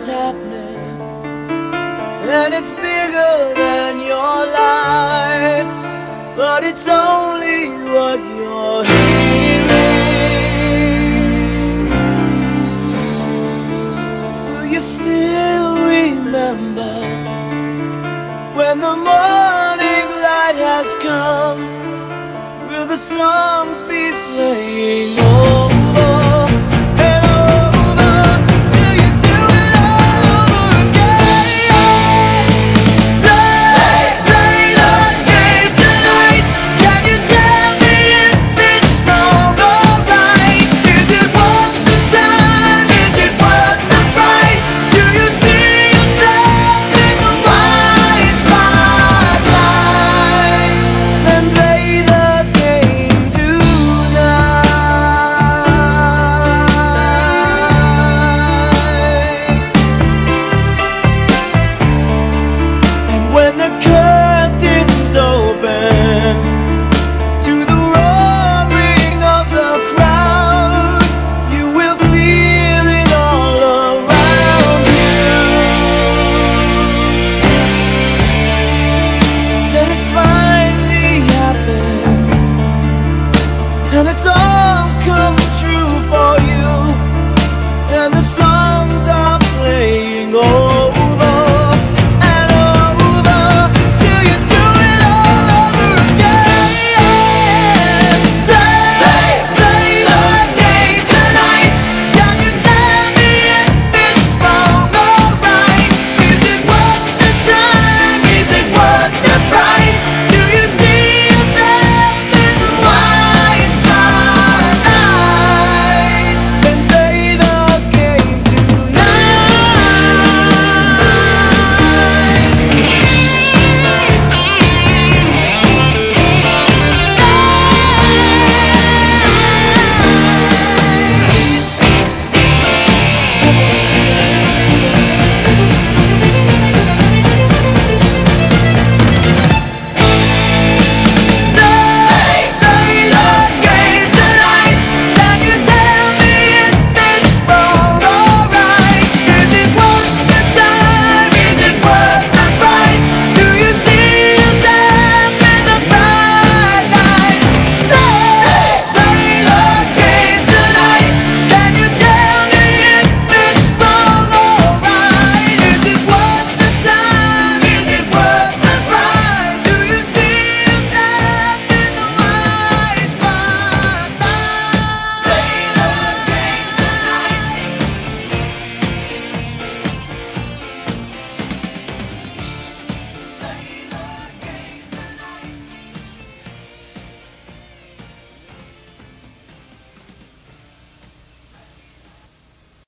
something's happening, and it's bigger than your life, but it's only what you're hearing. Will you still remember when the morning? come, coming.